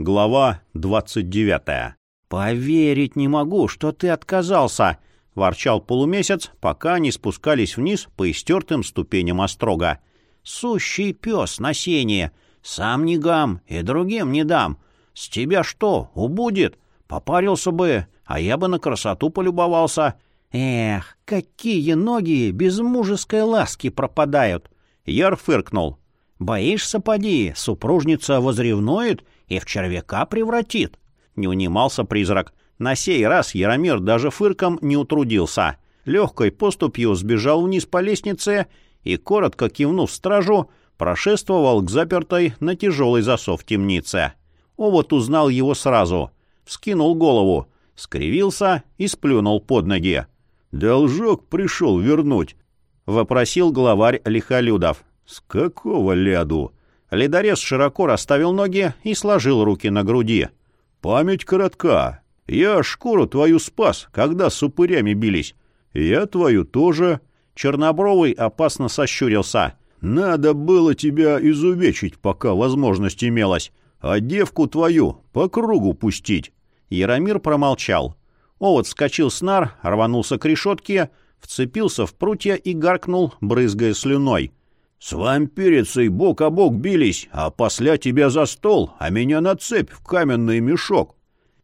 Глава 29. «Поверить не могу, что ты отказался!» — ворчал полумесяц, пока они спускались вниз по истертым ступеням острога. «Сущий пес на сене! Сам не гам и другим не дам! С тебя что, убудет? Попарился бы, а я бы на красоту полюбовался!» «Эх, какие ноги без мужеской ласки пропадают!» Яр фыркнул. «Боишься, поди, супружница возревнует и в червяка превратит. Не унимался призрак. На сей раз Яромир даже фырком не утрудился. Легкой поступью сбежал вниз по лестнице и, коротко кивнув стражу, прошествовал к запертой на тяжелый засов темнице. Овод узнал его сразу. Вскинул голову, скривился и сплюнул под ноги. «Должок пришел вернуть», — вопросил главарь Лихолюдов. «С какого ляду?» Ледорез широко расставил ноги и сложил руки на груди. «Память коротка. Я шкуру твою спас, когда с упырями бились. Я твою тоже». Чернобровый опасно сощурился. «Надо было тебя изувечить, пока возможность имелась, а девку твою по кругу пустить». Яромир промолчал. Овод вскочил с нар, рванулся к решетке, вцепился в прутья и гаркнул, брызгая слюной. С вампирицей бок о бок бились, а после тебя за стол, а меня на цепь в каменный мешок.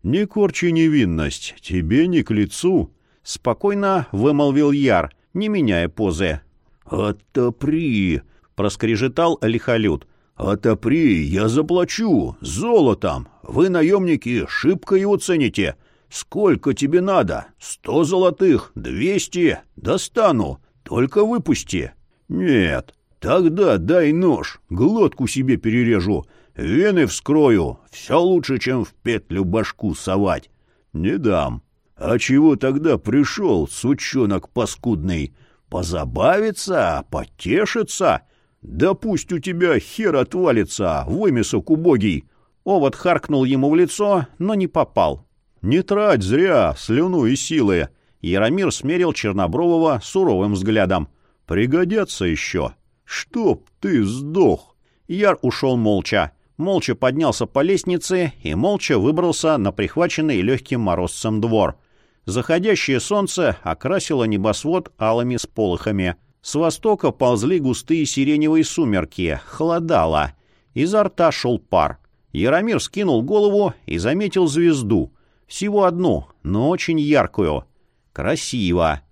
Не корчи невинность, тебе не к лицу. Спокойно вымолвил Яр, не меняя позы. «Отопри!» — проскрежетал лихолют. «Отопри, я заплачу, золотом. Вы, наемники, шибко его цените. Сколько тебе надо? Сто золотых? Двести? Достану. Только выпусти». «Нет, Тогда дай нож, глотку себе перережу, вены вскрою. Все лучше, чем в петлю башку совать. Не дам. А чего тогда пришел, сучонок паскудный? Позабавиться, потешиться? Да пусть у тебя хер отвалится, вымесок убогий. Овод харкнул ему в лицо, но не попал. Не трать зря слюну и силы. Яромир смерил Чернобрового суровым взглядом. Пригодятся еще. «Чтоб ты сдох!» Яр ушел молча. Молча поднялся по лестнице и молча выбрался на прихваченный легким морозцем двор. Заходящее солнце окрасило небосвод алыми сполохами. С востока ползли густые сиреневые сумерки, холодало. Изо рта шел пар. Яромир скинул голову и заметил звезду. Всего одну, но очень яркую. Красиво.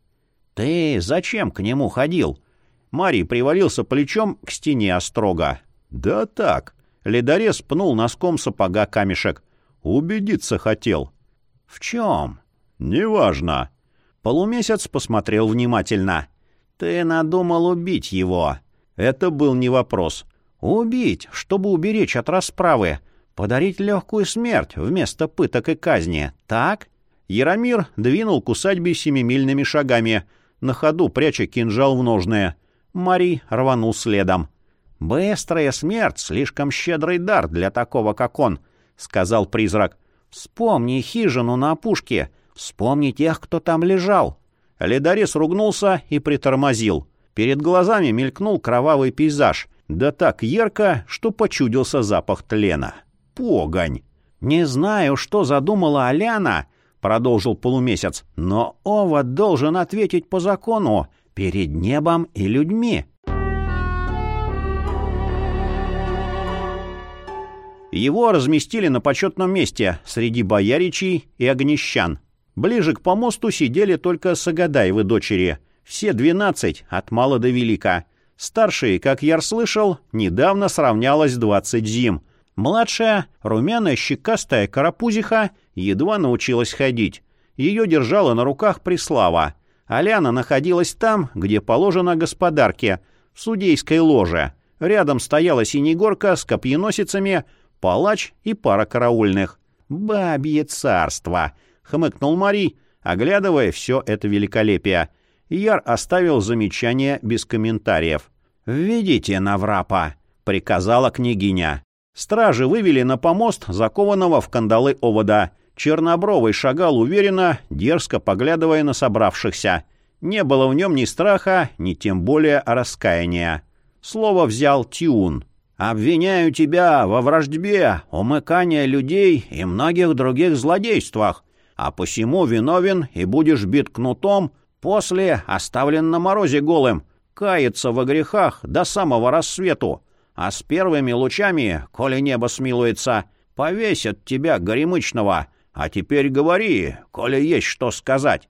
«Ты зачем к нему ходил?» Марий привалился плечом к стене острога. «Да так». Ледорез пнул носком сапога камешек. «Убедиться хотел». «В чем?» «Неважно». Полумесяц посмотрел внимательно. «Ты надумал убить его». Это был не вопрос. «Убить, чтобы уберечь от расправы. Подарить легкую смерть вместо пыток и казни. Так?» Яромир двинул к усадьбе семимильными шагами, на ходу пряча кинжал в ножные. Мари рванул следом. «Быстрая смерть — слишком щедрый дар для такого, как он», — сказал призрак. «Вспомни хижину на опушке. Вспомни тех, кто там лежал». Ледорез ругнулся и притормозил. Перед глазами мелькнул кровавый пейзаж. Да так ярко, что почудился запах тлена. Погонь! «Не знаю, что задумала Аляна», — продолжил полумесяц, «но Ова должен ответить по закону перед небом и людьми. Его разместили на почетном месте среди бояричей и огнещан. Ближе к помосту сидели только Сагадаевы дочери, все двенадцать, от мала до велика. Старшей, как я слышал, недавно сравнялась двадцать зим. Младшая, румяная щекастая карапузиха, едва научилась ходить. Ее держала на руках Преслава. Аляна находилась там, где положено господарке, в судейской ложе. Рядом стояла синегорка с копьеносицами, палач и пара караульных. «Бабье царство!» — хмыкнул Марий, оглядывая все это великолепие. Яр оставил замечание без комментариев. «Введите Наврапа!» — приказала княгиня. Стражи вывели на помост закованного в кандалы овода — Чернобровый шагал уверенно, дерзко поглядывая на собравшихся. Не было в нем ни страха, ни тем более раскаяния. Слово взял Тиун. Обвиняю тебя во враждебе, умыкании людей и многих других злодействах, а посему виновен и будешь бит кнутом, после оставлен на морозе голым, каяться во грехах до самого рассвету, а с первыми лучами, коли небо смилуется, повесят тебя, горемычного. А теперь говори, коли есть что сказать».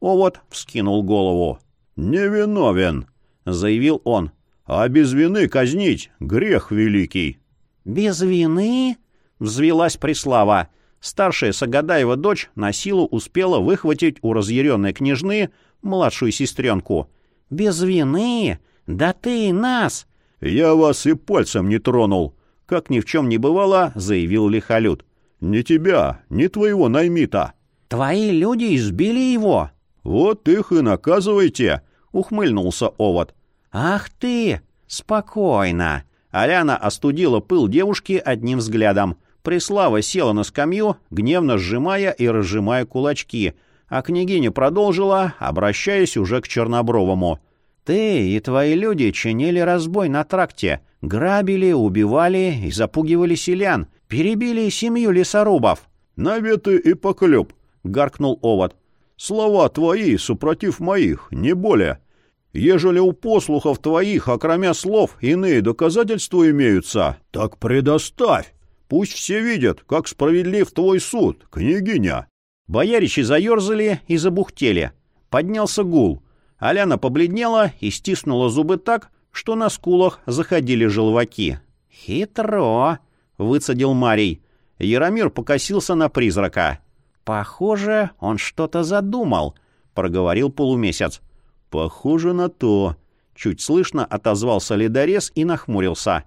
Овод вскинул голову. «Невиновен», — заявил он. «А без вины казнить — грех великий». «Без вины?» — взвелась Преслава. Старшая Сагадаева дочь на силу успела выхватить у разъяренной княжны младшую сестренку. «Без вины? Да ты и нас!» «Я вас и пальцем не тронул», — как ни в чем не бывало, заявил Лихолюд. «Не тебя, не твоего наймита». «Твои люди избили его». «Вот их и наказывайте», — ухмыльнулся овод. «Ах ты! Спокойно!» Аляна остудила пыл девушки одним взглядом. Преслава села на скамью, гневно сжимая и разжимая кулачки, а княгиня продолжила, обращаясь уже к Чернобровому. «Ты и твои люди чинили разбой на тракте, грабили, убивали и запугивали селян, перебили семью лесорубов». «Наветы и поклеп», — гаркнул овод. «Слова твои, супротив моих, не более. Ежели у послухов твоих, окромя слов, иные доказательства имеются, так предоставь. Пусть все видят, как справедлив твой суд, княгиня». Бояричи заерзали и забухтели. Поднялся гул. Аляна побледнела и стиснула зубы так, что на скулах заходили желваки. «Хитро!» — выцедил Марий. Яромир покосился на призрака. «Похоже, он что-то задумал», — проговорил полумесяц. «Похоже на то», — чуть слышно отозвался ледорез и нахмурился.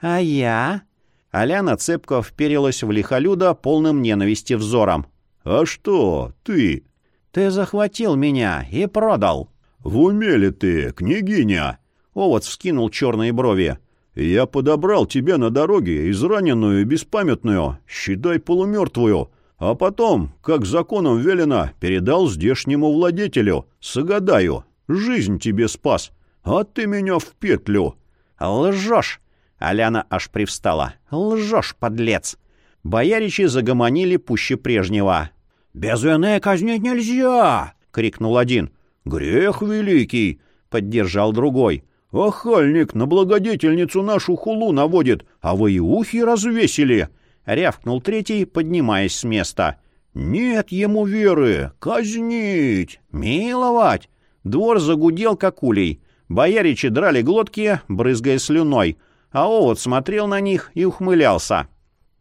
«А я?» Аляна цепко вперилась в лихолюда полным ненависти взором. «А что, ты?» «Ты захватил меня и продал». «В уме ли ты, княгиня?» Овод вскинул черные брови. «Я подобрал тебя на дороге, израненную и беспамятную, считай полумертвую, а потом, как законом велено, передал здешнему владетелю, Сагадаю. Жизнь тебе спас, а ты меня в петлю». «Лжешь!» — Аляна аж привстала. «Лжешь, подлец!» Бояричи загомонили пуще прежнего. «Без вины казнить нельзя!» — крикнул один. «Грех великий!» — поддержал другой. «Охальник на благодетельницу нашу хулу наводит, а вы и ухи развесили!» — рявкнул третий, поднимаясь с места. «Нет ему веры! Казнить! Миловать!» Двор загудел, как улей. Бояричи драли глотки, брызгая слюной, а овод смотрел на них и ухмылялся.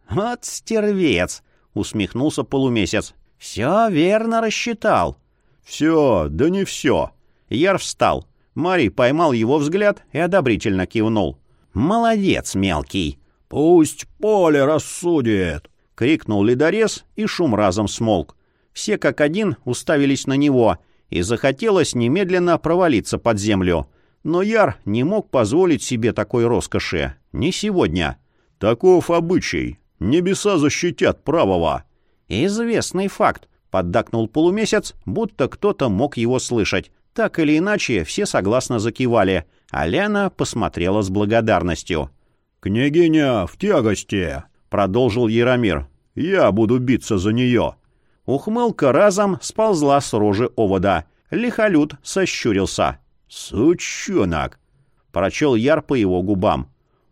«Вот стервец!» — усмехнулся полумесяц. «Все верно рассчитал». «Все, да не все». Яр встал. Марий поймал его взгляд и одобрительно кивнул. «Молодец, мелкий!» «Пусть поле рассудит!» — крикнул ледорез, и шум разом смолк. Все как один уставились на него, и захотелось немедленно провалиться под землю. Но Яр не мог позволить себе такой роскоши. Не сегодня. «Таков обычай. Небеса защитят правого». «Известный факт», — поддакнул полумесяц, будто кто-то мог его слышать. Так или иначе, все согласно закивали, а Ляна посмотрела с благодарностью. «Княгиня в тягости», — продолжил Яромир. «Я буду биться за нее». Ухмылка разом сползла с рожи овода. Лихолюд сощурился. «Сучонок!» — прочел Яр по его губам.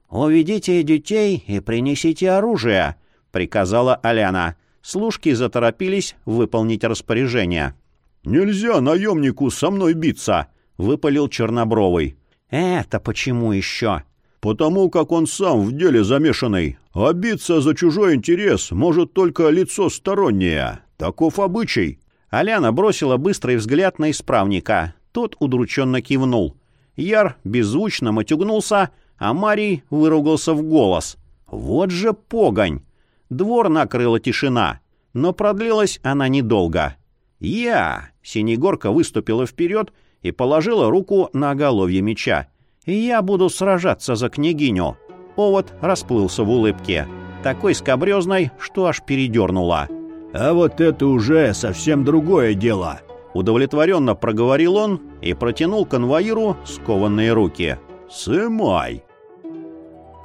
«Уведите детей и принесите оружие», — приказала Аляна. Служки заторопились выполнить распоряжение. «Нельзя наемнику со мной биться», — выпалил Чернобровый. «Это почему еще?» потому как он сам в деле замешанный. А биться за чужой интерес может только лицо стороннее. Таков обычай». Аляна бросила быстрый взгляд на исправника. Тот удрученно кивнул. Яр беззвучно матюгнулся, а Марий выругался в голос. «Вот же погонь!» Двор накрыла тишина, но продлилась она недолго. «Я!» — Синегорка выступила вперед и положила руку на оголовье меча и я буду сражаться за княгиню». Овод расплылся в улыбке, такой скобрезной, что аж передернула. «А вот это уже совсем другое дело», — удовлетворенно проговорил он и протянул конвоиру скованные руки. «Сымай!»